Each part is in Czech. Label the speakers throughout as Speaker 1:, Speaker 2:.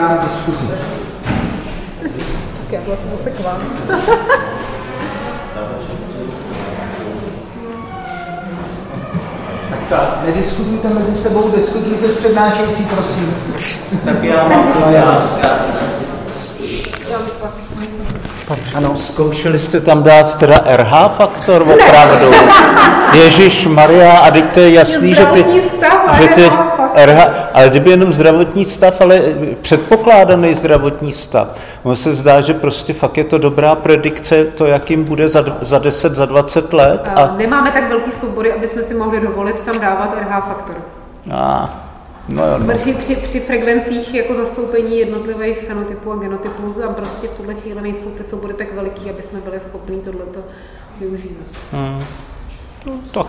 Speaker 1: Já to zkusím.
Speaker 2: Tak já vlastně zase k vám.
Speaker 1: Tak nediskutujte mezi sebou, diskutujte s přednášející, prosím.
Speaker 3: Tak já mám
Speaker 1: No, já.
Speaker 3: Ano, zkoušeli jste tam dát teda RH faktor opravdu. Ježíš Maria, a teď to je jasný, že ty, že ty
Speaker 2: RH
Speaker 3: ale kdyby jenom zdravotní stav, ale předpokládaný zdravotní stav. Ono se zdá, že prostě fakt je to dobrá predikce, to, jakým bude za, za 10, za 20 let.
Speaker 2: A
Speaker 3: A,
Speaker 2: nemáme tak velký soubory, aby jsme si mohli dovolit tam dávat RH faktor.
Speaker 3: a no jo, no.
Speaker 2: Protože při, při frekvencích jako zastoupení jednotlivých fenotypů a genotypů tam prostě v tuhle chvíli nejsou ty soubory tak veliký, aby jsme byli schopni tohleto využívat.
Speaker 3: Hmm. No, tak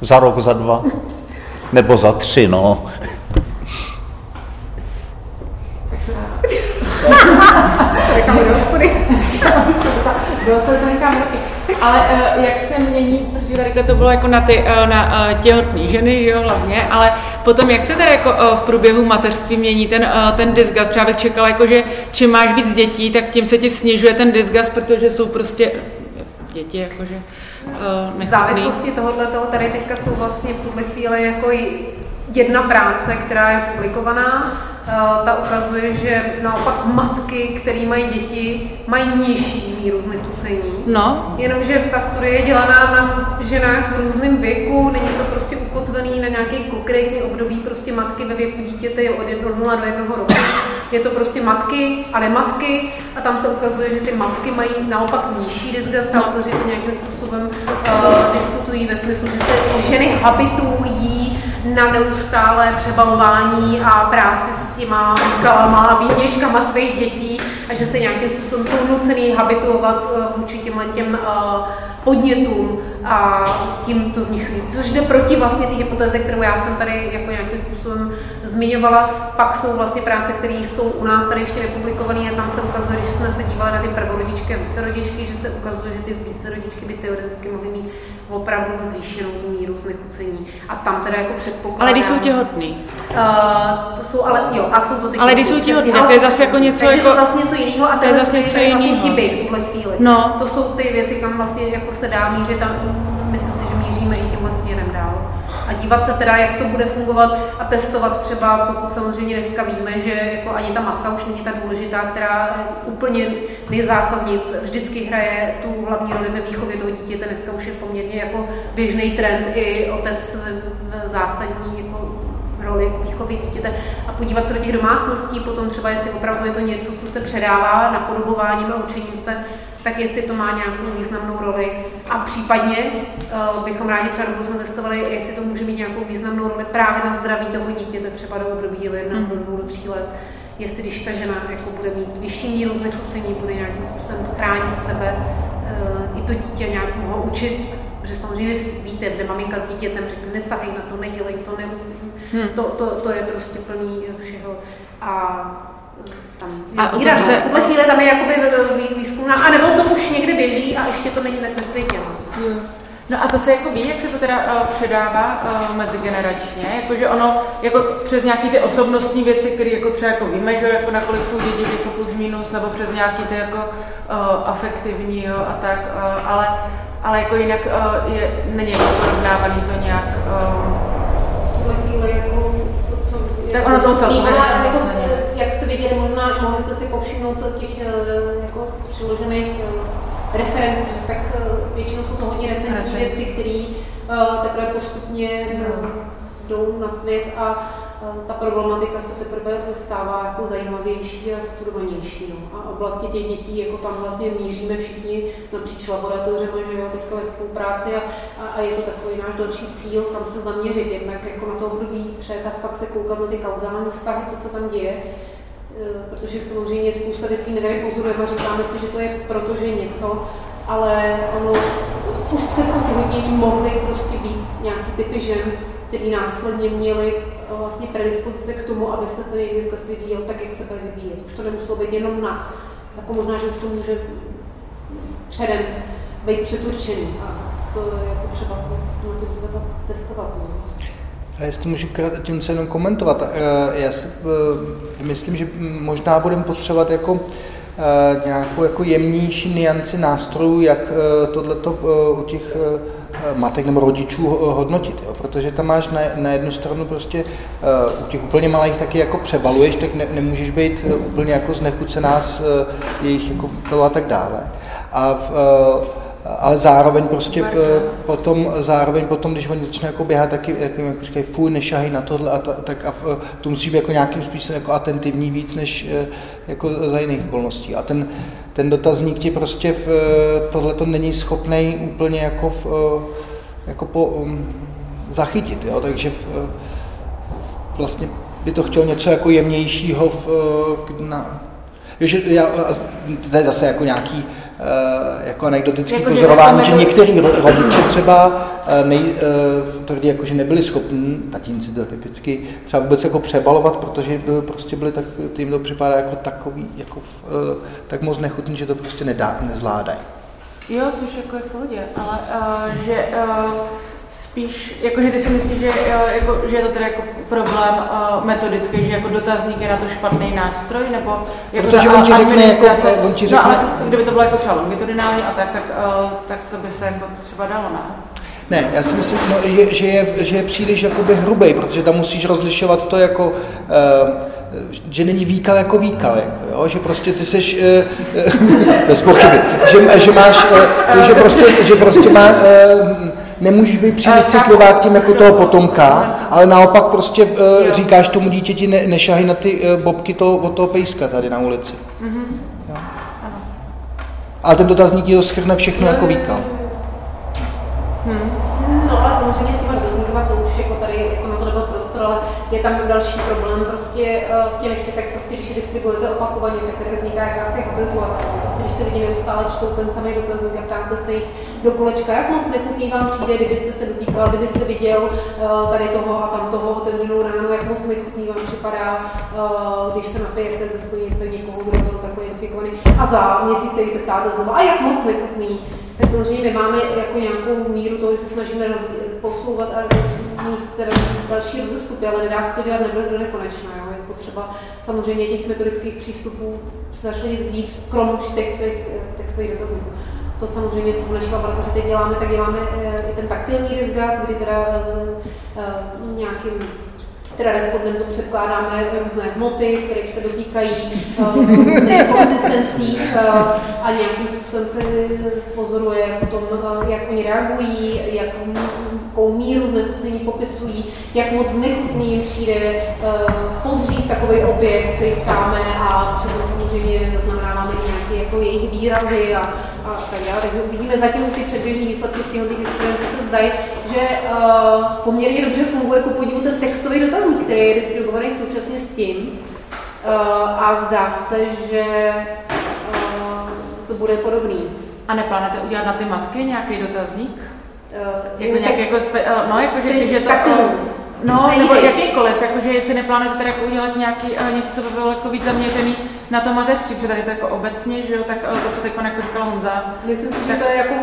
Speaker 3: za rok, za dva. Nebo za tři, no.
Speaker 4: To. Ale uh, jak se mění, protože tady to bylo jako na ty uh, na uh, těhotné ženy, že jo, hlavně, ale potom jak se teda jako v průběhu mateřství mění ten, ten disgust? Třeba bych čekala, jako, že čím máš víc dětí, tak tím se ti snižuje ten disgust, protože jsou prostě děti jakože uh,
Speaker 2: V závislosti tohohle tady teďka jsou vlastně v tuhle chvíli jako jedna práce, která je publikovaná. Eh, Ta ukazuje, že naopak matky, které mají děti, mají nižší míru znechucení.
Speaker 4: No,
Speaker 2: Jenomže ta studie je dělaná na ženách v různém věku, není to prostě ukotvený na nějaký konkrétní období, prostě matky ve věku dítěte je od 1 od 0 do 1 roku. Je to prostě matky a nematky a tam se ukazuje, že ty matky mají naopak nižší disgust,
Speaker 4: No.
Speaker 2: autoři to nějakým způsobem uh, diskutují ve smyslu, že se ženy habitují na neustále přebalování a práci s těma výkalama a výměškama svých dětí a že se nějakým způsobem jsou nucený habituovat uh, vůči těmhle těm uh, podnětům a tím to znižují. Což jde proti vlastně té hypotéze, kterou já jsem tady jako nějakým způsobem zmiňovala. Pak jsou vlastně práce, které jsou u nás tady ještě nepublikované a tam se ukazuje, když jsme se dívali na ty prvorodičky a vícerodičky, že se ukazuje, že ty vícerodičky by teoreticky mohly mít opravdu zvýšenou míru znechucení. A tam teda jako předpokládám...
Speaker 4: ale když jsou těhotný.
Speaker 2: Uh, to jsou ale, jo, a jsou to ty
Speaker 4: Ale když jsou těhotné,
Speaker 2: přesně,
Speaker 4: to je zase jako něco
Speaker 2: takže
Speaker 4: jako-
Speaker 2: to zase něco jiného a
Speaker 4: to je zase něco
Speaker 2: tady
Speaker 4: jinýho.
Speaker 2: Vlastně chybí v tuhle chvíli.
Speaker 4: No.
Speaker 2: To jsou ty věci, kam vlastně jako se dá mířit a A dívat se teda, jak to bude fungovat a testovat třeba, pokud samozřejmě dneska víme, že jako ani ta matka už není tak důležitá, která úplně nejzásadnic vždycky hraje tu hlavní roli ve výchově toho dítěte. Dneska už je poměrně jako běžný trend i otec v- zásadní jako roli výchovy dítěte a podívat se do těch domácností, potom třeba jestli opravdu je to něco, co se předává napodobováním a učením se, tak jestli to má nějakou významnou roli. A případně uh, bychom rádi třeba do budoucna testovali, jestli to může mít nějakou významnou roli právě na zdraví toho dítěte, třeba do období do jedna, do dvou, do tří let. Jestli když ta žena jako bude mít vyšší míru znechucení, bude nějakým způsobem chránit sebe, uh, i to dítě nějak mohlo učit, že samozřejmě víte, kde maminka s dítětem řekne, nesahej na to, nedělej to, ne,
Speaker 4: Hmm.
Speaker 2: to, to, to, je prostě plný všeho. A tam
Speaker 4: A se-
Speaker 2: v tuhle chvíli tam je jakoby vý- výzkumná, a nebo to už někde běží a ještě to není tak ve světě. no.
Speaker 4: No a to se jako ví, jak se to teda uh, předává uh, mezigeneračně, jakože ono jako přes nějaký ty osobnostní věci, které jako třeba jako víme, že jako nakolik jsou děti jako plus minus, nebo přes nějaký ty jako uh, afektivní jo, a tak, uh, ale, ale jako jinak uh, je, není jako porovnávaný to nějak uh,
Speaker 2: jako, co, co je
Speaker 4: Tak ono
Speaker 2: dostupný,
Speaker 4: celkově
Speaker 2: jako, jak jste viděli, možná mohli jste si povšimnout těch jako přiložených referencí, tak eh, většinou jsou to hodně Recentní. věci, které teprve postupně eh, jdou na svět a eh, ta problematika se teprve stává jako zajímavější a studovanější. No. A oblasti těch dětí, jako tam vlastně míříme všichni napříč laboratořem, že jo, teďka ve spolupráci a, a, a, je to takový náš další cíl, kam se zaměřit, jednak jako na to období před a pak se koukat na ty kauzální vztahy, co se tam děje, Eh, protože samozřejmě spousta věcí tady pozorujeme a říkáme si, že to je protože něco, ale ono už před otěhotněním mohly prostě být nějaký typy žen, který následně měli eh, vlastně predispozice k tomu, aby se ten jejich diskus vyvíjel tak, jak se bude vyvíjet. Už to nemuselo být jenom na, jako možná, že už to může předem být předurčený a to je potřeba jako se na to dívat a testovat. No.
Speaker 1: A jestli můžu tím se jenom komentovat, eh, já si eh, myslím, že možná budeme potřebovat jako eh, nějakou jako jemnější nianci nástrojů, jak tohleto u těch matek nebo rodičů hodnotit, jo? protože tam máš na, na jednu stranu prostě u těch úplně malých taky jako přebaluješ, tak ne, nemůžeš být úplně jako znechucená z jejich jako a tak dále. A v, ale zároveň prostě v, potom, zároveň potom, když oni začnou jako běhat, taky jak, jako říkají, fuj, nešahají na tohle, a ta, tak a to musí být jako nějakým způsobem jako atentivní víc, než eh, jako za jiných okolností. A ten, ten dotazník ti prostě v, tohle to není schopný úplně jako, v, jako po, um, zachytit, jo? takže v, vlastně by to chtělo něco jako jemnějšího v, na, že já, to je zase jako nějaký Eh, jako anekdotický jako, pozorování, že, že některý rodiče třeba eh, nej, eh, tvrdí, jako, že nebyli schopni, tatínci to typicky, třeba vůbec jako přebalovat, protože by prostě byli tak, tím to připadá jako takový, jako, tak moc nechutný, že to prostě nedá, nezvládají.
Speaker 4: Jo, což jako je v pohodě, ale uh, že uh, spíš, jakože ty si myslíš, že, jako, že je to teda jako problém uh, metodický, že jako dotazník je na to špatný nástroj, nebo jako
Speaker 1: Protože on ti řekne, jako, on ti řekne...
Speaker 4: No, ale kdyby to bylo jako třeba longitudinální a tak, tak, uh, tak to by se jako třeba dalo, ne?
Speaker 1: Ne, já si myslím, no, že, že, je, že je příliš jakoby hrubej, protože tam musíš rozlišovat to jako, uh, že není výkal jako výkal, jako, jo? že prostě ty seš, uh, bez pochyby, že, že máš, uh, že prostě, že prostě má, uh, nemůžeš být příliš citlivá k tím jako toho potomka, ale naopak prostě uh, říkáš tomu dítěti, ne, nešahy na ty uh, bobky toho, od toho pejska tady na ulici. Jo. Ale ten dotazník ti to schrne všechno jako výkal.
Speaker 2: Hmm. No a samozřejmě s těma dotazníkama to už jako tady jako na to nebyl prostor, ale je tam další problém prostě v těch tak prostě když distribuujete opakovaně, tak tady vzniká jakási habituace. Ty lidi neustále čtou ten samý dotazník a ptáte se jich do kolečka, jak moc nechutný vám přijde, kdybyste se dotýkal, kdybyste viděl uh, tady toho a tam toho otevřenou ránu, jak moc nechutný vám připadá, uh, když se napijete ze sklenice někoho, kdo byl takhle infikovaný. A za měsíc se ptáte znovu, a jak moc nechutný. Tak samozřejmě my máme jako nějakou míru toho, že se snažíme roz, posouvat a mít teda další rozestupy, ale nedá se to dělat nebylo do nekonečna. Jo? Je potřeba samozřejmě těch metodických přístupů začlenit víc, krom těch, těch textových dotazníků. To samozřejmě, co v naší laboratoři teď děláme, tak děláme eh, i ten taktilní disgust, kdy teda uh, nějakým teda respondentům předkládáme různé hmoty, které se dotýkají různých konzistencí a nějakým způsobem se pozoruje tom, jak oni reagují, jakou míru znechucení popisují, jak moc nechutný jim přijde pozřít takový objekt, se jich ptáme a přitom samozřejmě zaznamenáváme i nějaké jako jejich výrazy a, a tak dále. Takže uvidíme zatím ty předběžné výsledky z těchto experimentů se zdají, že uh, poměrně dobře funguje ku podivu ten textový dotazník, který je distribuovaný současně s tím. Uh, a zdá se, že uh, to bude podobný.
Speaker 4: A neplánujete udělat na ty matky nějaký dotazník? Uh, jako nějaký jako, spe, uh, no, jako, že, že to... Uh, No, nebo jakýkoliv, jakože jestli neplánujete tady jako udělat nějaký, něco, co by bylo jako víc zaměřený na to mateřství, protože tady to jako obecně, že jo, tak to, co teď jako říkala Honza.
Speaker 2: Myslím si, že to je jako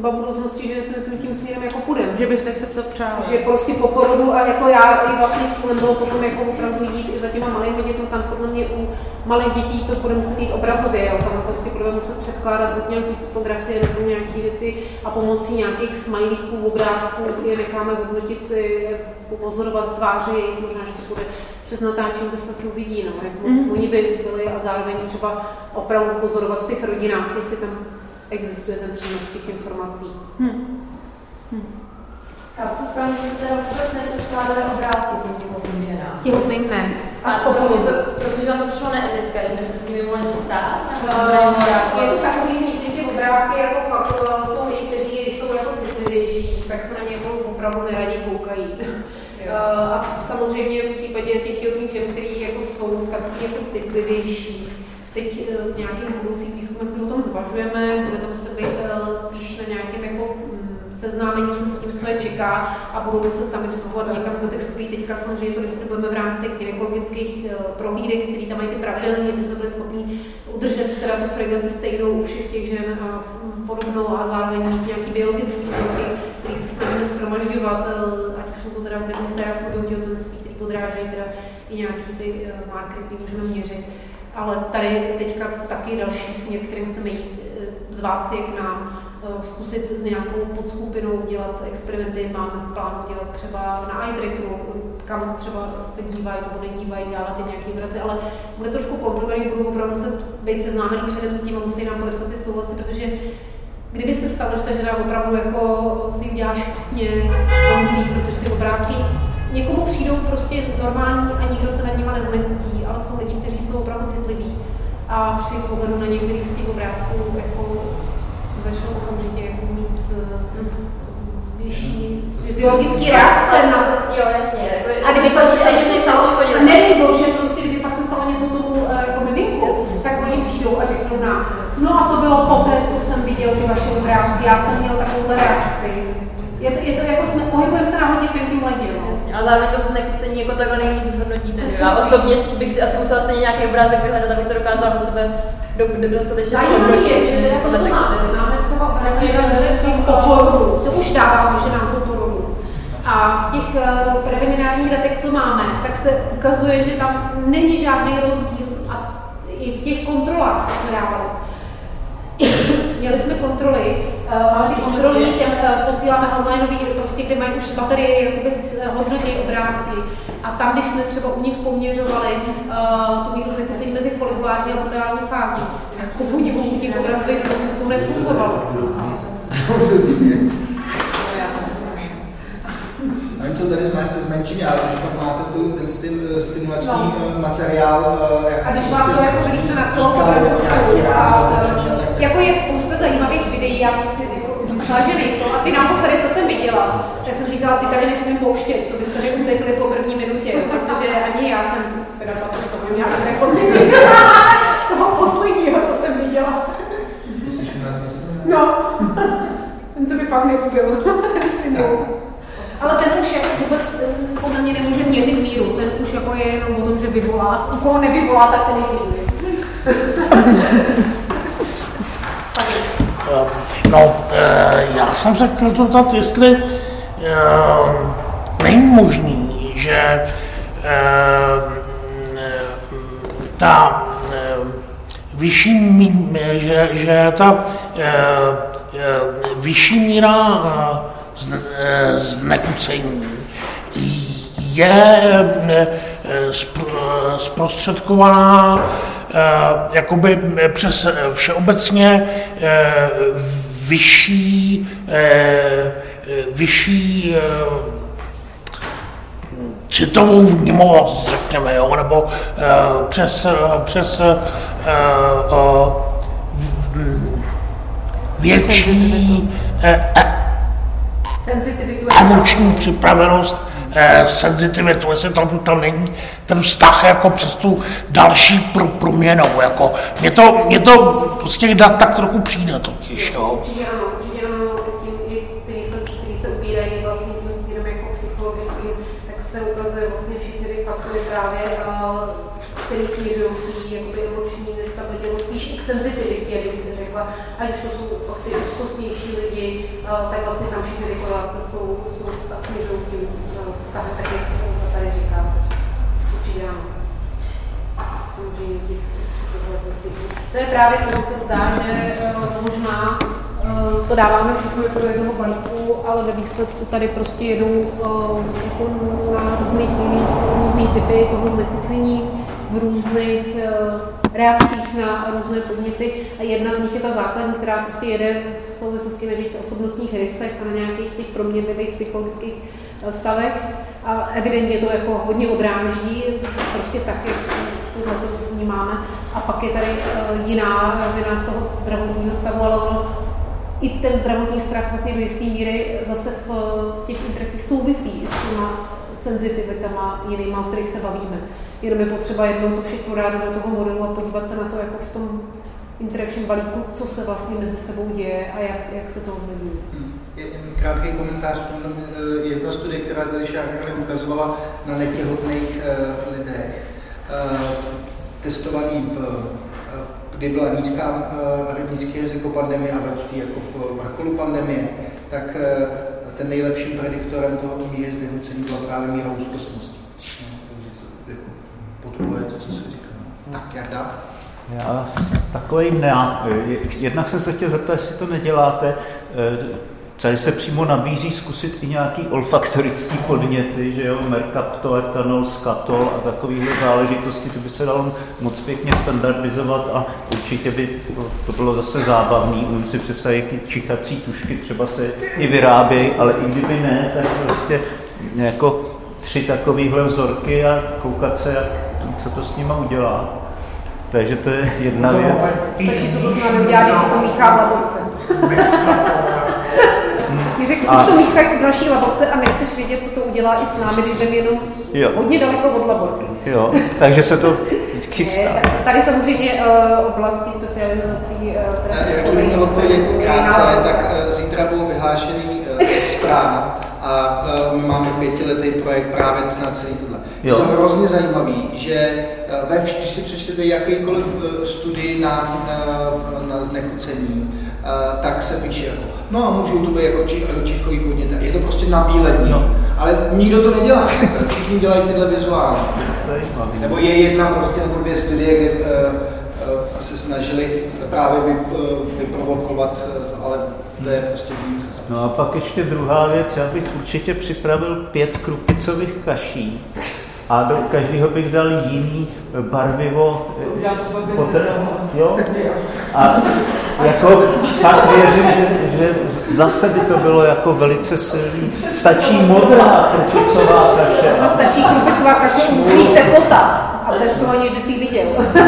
Speaker 2: hudba budoucnosti, že si myslím tím směrem jako půjdem.
Speaker 4: Že byste se to přála.
Speaker 2: Že prostě po porodu a jako já i vlastně cílem bylo potom jako opravdu jít i za těma malými dětmi, tam podle mě u malých dětí to bude muset jít obrazově, jo. tam prostě budeme muset předkládat buď nějaké fotografie nebo nějaké věci a pomocí nějakých smajlíků, obrázků je necháme hodnotit, pozorovat tváře jejich, možná, že to bude přes natáčení to se asi uvidí, no, jak moc mm. oni by byli a zároveň třeba opravdu pozorovat v těch rodinách, jestli tam existuje ten přenos těch informací. Hmm.
Speaker 5: Hmm. A to správně se teda vůbec nepředkládaly obrázky těm těhotným ženám.
Speaker 2: Těhotným ne.
Speaker 5: Až po protože, protože vám to přišlo neetické, že byste s nimi mohli zůstat?
Speaker 2: Uh, je to takový, že někdy ty obrázky jako fakt eh, jsou někteří jsou jako citlivější, tak se na ně jako opravdu neradí koukají. Uh, a samozřejmě v případě těch těhotných žen, který jako jsou takový jako citlivější, teď nějakým budoucích výzkumem o tom zvažujeme, bude to muset být uh, spíš na nějakém jako mm, seznámení se s tím, co je čeká a budou muset sami vstupovat někam do těch studií. Teďka samozřejmě to distribuujeme v rámci gynekologických uh, prohlídek, které tam mají ty pravidelně, aby jsme byli schopni udržet teda tu frekvenci stejnou u všech těch žen a podobnou a zároveň mít nějaký biologický vzorky, který se snažíme schromažďovat, uh, ať už jsou to teda se v průběhu těhotenství, který podrážejí teda i nějaký ty eh, markery, které můžeme měřit. Ale tady teďka taky další směr, kterým chceme jít, eh, zvát si k nám, eh, zkusit s nějakou podskupinou dělat experimenty. Máme v plánu dělat třeba na iTrackeru, kam třeba se dívají nebo nedívají, dávat ty nějaké obrazy, ale bude trošku komplikovaný, budou opravdu muset být seznámený předem s tím a musí nám podepsat ty souhlasy, protože kdyby se stalo, že ta žena opravdu jako si udělá špatně, protože ty obrázky někomu přijdou prostě normální a nikdo se nad nima neznechutí, ale jsou lidi, kteří jsou opravdu citliví a při pohledu na některých z těch obrázků jako začnou okamžitě jako mít uh, vyšší fyziologický reakce na
Speaker 5: Jo, jasně. Jako,
Speaker 2: a kdyby pak se
Speaker 5: aby
Speaker 2: něco
Speaker 5: si
Speaker 2: stalo,
Speaker 5: škodilo.
Speaker 2: a nedej bože, prostě kdyby pak se stalo něco, co mu eh, jako miminku, tak oni přijdou a řeknou nám, no a to bylo poté, co jsem viděl ty vaše obrázky, já jsem měl takovou reakci. Je to, je to jako, jsme, pohybujeme se na hodně tenkým ledě, no.
Speaker 5: Jasně, ale zároveň to znekucení jako takhle nejlíp zhodnotíte. Já osobně bych si asi musela stejně nějaký obrázek vyhledat, abych to dokázala do sebe do, do, dostatečně
Speaker 2: Zajímavé je, že to, co máme, my máme třeba obrázky v tom oporu, to už dáváme, že nám to. A v těch uh, preliminárních datech, co máme, tak se ukazuje, že tam není žádný rozdíl a i v těch kontrolách, co jsme dávali. Měli jsme kontroly, máme ty kontroly, těm uh, posíláme online, prostě, kde mají už baterie, jakoby s- hodnotí obrázky. A tam, když jsme třeba u nich poměřovali uh, tu míru znechucení mezi folikulární a luteální fází, tak po podivu u těch obrázků to, to nefungovalo.
Speaker 1: Přesně. Něco tady zmen- zmenšení, ale když pak máte tu, ten stim, stimulační
Speaker 2: No.
Speaker 1: materiál, eh, jak
Speaker 2: A když
Speaker 1: prostě
Speaker 2: vám to jako vidíte na celou eh, jako je spousta zajímavých videí, já jsem si jako myslela, že nejsou. A ty naposledy, co jsem viděla, tak jsem říkala, ty tady nesmím pouštět, to byste mi utekli po první minutě, protože ani já jsem teda to sobě takové pocity z toho posledního, co jsem viděla. No, ten se mi fakt neubil. Ale ten už jako vůbec podle mě nemůže měřit míru, ten už jako je jenom o tom, že vyvolá. U koho nevyvolá, tak ten je.
Speaker 6: No, eh, já jsem se chtěl zeptat, jestli eh, není možný, že eh, eh, ta eh, vyšší, že, že ta eh, eh, vyšší míra eh, zne- eh, znekucení je eh, zprostředkovaná eh, jakoby eh, přes eh, všeobecně eh, vyšší, eh, eh, vyšší eh, citovou vnímavost, řekněme, jo, nebo eh, přes, eh, přes eh, eh, větší eh, eh, emoční připravenost, eh, senzitivitu, jestli tam to není ten vztah jako přes tu další pro, proměnou. Jako, mně, to, mně to prostě tak, tak trochu přijde totiž. Jo.
Speaker 2: Určitě ano, ano, se ubírají vlastně tím jako tak se vlastně faktory právě, které i k senzitivitě, bych řekla, ať už to jsou ty úzkostnější lidi, a, tak vlastně tam všechny ty korelace jsou, jsou a směřují tím a, vztahem, tak jak tady říkáte. Určitě ano. Samozřejmě těch to je právě to, že se zdá, že eh, možná eh, to dáváme všechno jako do jednoho balíku, ale ve výsledku tady prostě jedou eh, jako na různých různý typy toho znechucení v různých eh, reakcích na různé podněty a jedna z nich je ta základní, která prostě jede v souvislosti na těch osobnostních rysech a na nějakých těch proměnlivých psychologických eh, stavech a evidentně to jako hodně odráží, prostě tak, jak tohle to vnímáme. A pak je tady eh, jiná rovina toho zdravotního stavu, ale ono i ten zdravotní strach vlastně do jisté míry zase v těch interakcích souvisí s těma senzitivitama jinýma, o kterých se bavíme. Jenom je potřeba jednou to všechno dát do toho modelu a podívat se na to jako v tom interaction balíku, co se vlastně mezi sebou děje a jak, jak se to ovlivňuje.
Speaker 1: Je- jen Krátký komentář eh, jedna studie, která tady Šárka ukazovala na netěhotných eh, lidech, eh, testovaný v, kdy byla nízká, nízké riziko pandemie a ve jako v vrcholu pandemie, tak ten nejlepším prediktorem toho míry znechucení byla právě míra úzkostnosti. No, jako podporuje to, co se říká. Tak, Jarda?
Speaker 3: Já takový ne. Jednak jsem se chtěl zeptat, jestli to neděláte. Tady se přímo nabízí zkusit i nějaký olfaktorický podněty, že jo, merkapto, etanol, skatol a takovéhle záležitosti, to by se dalo moc pěkně standardizovat a určitě by to, to bylo zase zábavný. Umím si představit, jaký čichací tušky třeba se i vyrábějí, ale i kdyby ne, tak prostě jako tři takovéhle vzorky a koukat se, jak, co to s nima udělá. Takže to je jedna věc.
Speaker 2: Takže se to znamená, když se to míchá v laborce. Ti řeknu, a... už to míchají v další laborce a nechceš vědět, co to udělá i s námi, když jdeme jenom jo. hodně daleko od laborky.
Speaker 3: Jo, takže se to chystá.
Speaker 2: Ne, tady samozřejmě uh, oblasti specializací, uh,
Speaker 1: které Jak budu měl odpovědět krátce, tak uh, zítra budou vyhlášený uh, zpráv a uh, my máme pětiletý projekt právě na celý tohle. Jo. Je to hrozně zajímavý, že ve, když si přečtete jakýkoliv studii na, na, na znechucení, tak se píše jako, no a můžou to být jako či, čichový podnět. Je to prostě nabílení, no. ale nikdo to nedělá. Všichni dělají tyhle vizuály. Nebo je jedna prostě nebo dvě studie, kde uh, uh, se snažili právě vy, uh, vyprovokovat, ale to je prostě výjimka.
Speaker 3: No a pak ještě druhá věc, já bych určitě připravil pět krupicových kaší a do každého bych dal jiný barvivo. Potr, jo? A jako fakt věřím, že, že zase by to bylo jako velice silný. Stačí modrá krupicová kaše.
Speaker 2: A stačí krupicová kaše u teplota. A bez toho ani by si viděl.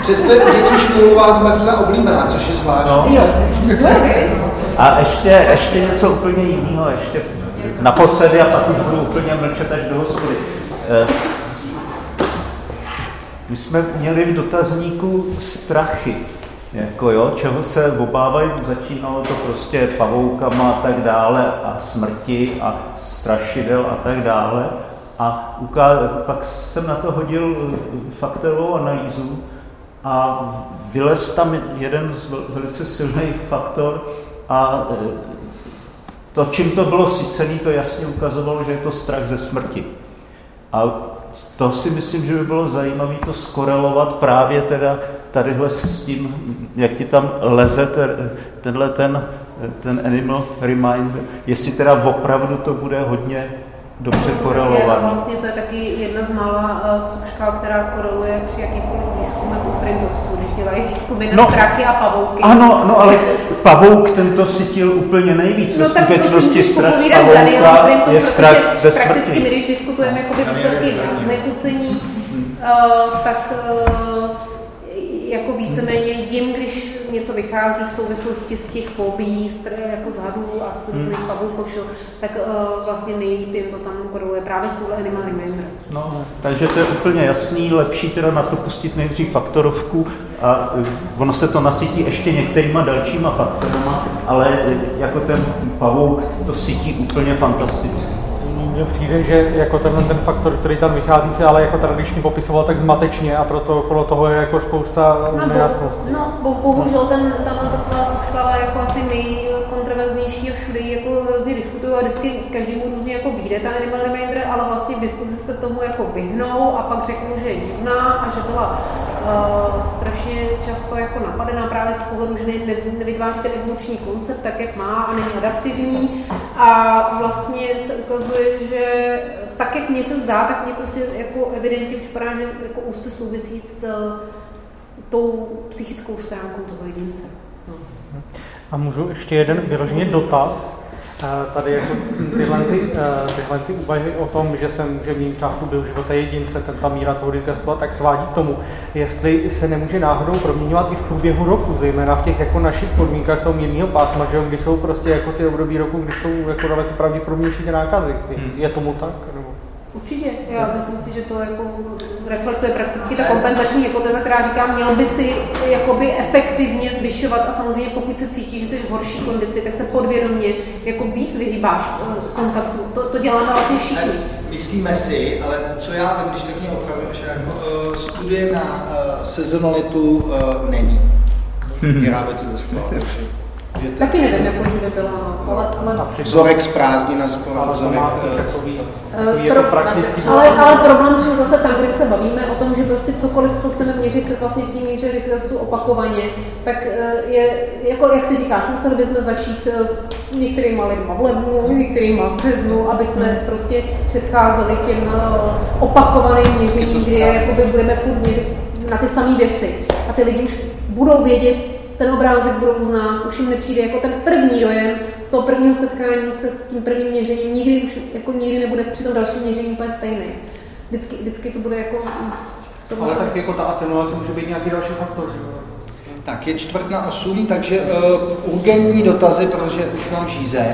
Speaker 1: Přesto děti škůlová zmrzlá oblíbená, což je zvláštní. No. Jo.
Speaker 3: A ještě, ještě něco úplně jiného, ještě naposledy a pak už budu úplně mlčet až do hospody. Eh, my jsme měli v dotazníku strachy, jako jo, čeho se obávají, začínalo to prostě pavoukama a tak dále a smrti a strašidel a tak dále. A pak jsem na to hodil faktorovou analýzu a vylez tam jeden z velice silný faktor a e, to, čím to bylo sycený, to jasně ukazovalo, že je to strach ze smrti. A to si myslím, že by bylo zajímavé to skorelovat právě teda tadyhle s tím, jak ti tam leze tenhle ten, ten animal reminder, jestli teda opravdu to bude hodně dobře korelovaný.
Speaker 2: Vlastně to je taky jedna z mála uh, subškál, která koreluje při jakýchkoliv výzkumech u frintovců, když dělají výzkumy na no, strachy a pavouky.
Speaker 3: Ano, no ale pavouk ten to sytil úplně nejvíc. No, Ve skutečnosti strach pavouka je strach ze smrti.
Speaker 2: Prakticky my, když diskutujeme jako výsledky znechucení, uh, tak uh, jako víceméně jim, když něco vychází v souvislosti s těch fobí, jako z hadů a z hmm. pavoukošů, tak uh, vlastně nejlíp jim to tam koreluje právě s touhle Animal Remainder.
Speaker 3: No, takže to je úplně jasný, lepší teda na to pustit nejdřív faktorovku a eh, ono se to nasytí ještě některýma dalšíma faktorama, ale eh, jako ten pavouk to sytí úplně fantasticky
Speaker 7: mně přijde, že jako tenhle ten faktor, který tam vychází, se ale jako tradičně popisoval tak zmatečně a proto okolo toho je jako spousta no, nejasností.
Speaker 2: No, bo, bohužel ten, tam ta celá slučka jako asi nejkontroverznější a všude jako hrozně diskutují a vždycky každý mu různě jako vyjde ta Animal Remainder, ale vlastně v diskuzi se tomu jako vyhnou a pak řeknou, že je divná a že byla uh, strašně často jako napadená právě z pohledu, že ne, ne, nevytváří ten evoluční koncept tak, jak má a není adaptivní a vlastně se ukazuje, že tak, jak mně se zdá, tak mně prostě jako evidentně připadá, že jako úzce souvisí s uh, tou psychickou stránkou toho jedince. No.
Speaker 7: A můžu ještě jeden vyloženě dotaz, tady jako tyhle, ty, eh, tyhle ty úvahy o tom, že se může měnit průběhu života jedince, ten ta míra toho disgastu, tak svádí k tomu, jestli se nemůže náhodou proměňovat i v průběhu roku, zejména v těch jako našich podmínkách toho mírného pásma, že kdy jsou prostě jako ty období roku, kdy jsou jako daleko pravděpodobnější ty nákazy. Hmm. Je tomu tak?
Speaker 2: Určitě, já myslím si, že to jako reflektuje prakticky ta kompenzační hypotéza, která říká, měl by si jakoby efektivně zvyšovat a samozřejmě pokud se cítíš, že jsi v horší kondici, tak se podvědomě jako víc vyhýbáš eh, kontaktu. To, to děláme vlastně všichni.
Speaker 1: Myslíme si, ale co já vím, když tak mě opravdu, že jako, uh, studie na uh, sezonalitu uh, není. Vyrábět to
Speaker 2: Taky nevím, že by byla, ale, ale
Speaker 1: Vzorek z prázdnina, vzorek... eh,
Speaker 7: takový,
Speaker 2: Eh,
Speaker 7: takový jako
Speaker 2: pro-
Speaker 7: praktický
Speaker 2: Ale, ale problém jsme zase tam, kde se bavíme o tom, že prostě cokoliv, co chceme měřit vlastně v té míře disgastu opakovaně, tak eh, je, jako jak ty říkáš, museli bychom začít s některýma lidma v lednu, některýma v březnu, aby jsme prostě předcházeli těm opakovaným měřením, kdy je, jakoby budeme furt měřit na ty samé věci. A ty lidi už budou vědět, ten obrázek budou znát, už jim nepřijde jako ten první dojem z toho prvního setkání se s tím prvním měřením, nikdy už jako nikdy nebude při tom dalším měření úplně stejný. Vždycky, vždycky to bude jako... To
Speaker 7: Ale tak jako ta atenuace může být nějaký další faktor, že?
Speaker 1: Tak je čtvrt na osm, takže uh, urgentní dotazy, protože už mám žízeň.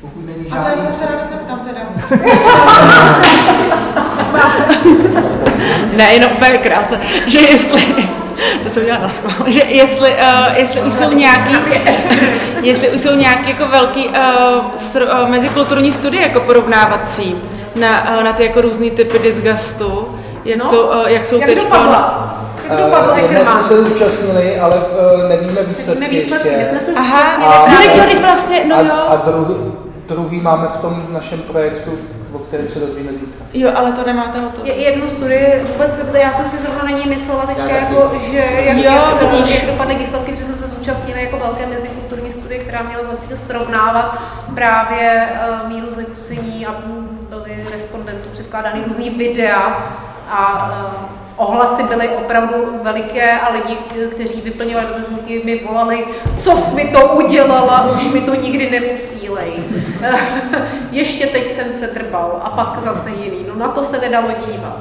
Speaker 1: Pokud není
Speaker 4: A to já
Speaker 1: žádný...
Speaker 4: se ráda zeptám teda. ne, jenom úplně krátce, že jestli, to jsem udělala na schvál, že jestli, uh, jestli už jsou nějaký, jestli už jsou nějaký jako velký uh, sr, uh, mezikulturní studie jako porovnávací na, uh, na ty jako různý typy disgustu, jak
Speaker 2: No,
Speaker 4: jsou, uh, jak jsou
Speaker 2: jak
Speaker 4: teď
Speaker 2: dopadla?
Speaker 1: Uh, jedné jsme se účastnili, ale uh, nevíme výsledky,
Speaker 2: Nevíme výsledky, my
Speaker 1: ještě.
Speaker 2: jsme se
Speaker 4: Aha, jo, teď vlastně, no
Speaker 1: a,
Speaker 4: jo.
Speaker 1: a druhý, druhý máme v tom našem projektu, o kterém se dozvíme zítra.
Speaker 4: Jo, ale to nemáte hotovo.
Speaker 2: Je jednu studii, vůbec, já jsem si zrovna na ní myslela teďka, jako, že jak,
Speaker 4: Jo,
Speaker 2: jak, jak dopadly výsledky, že jsme se zúčastnili jako velké mezikulturní studie, která měla za cíl srovnávat právě uh, míru znechucení a byly respondentů předkládány různý videa a uh, ohlasy byly opravdu veliké a lidi, kteří vyplňovali dotazníky, mi volali, co jsi mi to udělala, už mi to nikdy nemusílej. Ještě teď jsem se drbal a pak zase jiný. No na to se nedalo dívat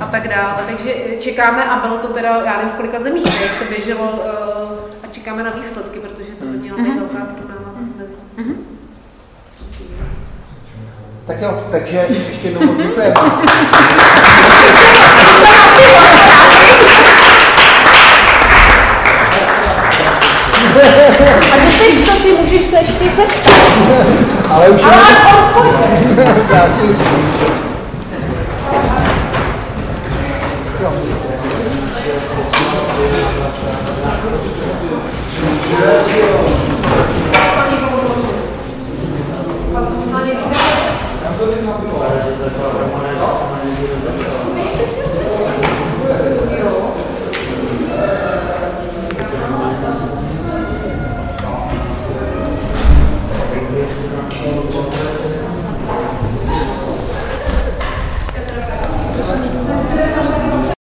Speaker 2: a tak dále. Takže čekáme a bylo to teda, já nevím v kolika zemích, jak to běželo eh, a čekáme na výsledky, protože to by měla být velká srovnávací mezi.
Speaker 1: Tak jo, takže ještě jednou moc děkujeme.
Speaker 2: A když jsi to, ty můžeš se ještě zeptat.
Speaker 1: Ale už Ale ne... Tak, Thank you.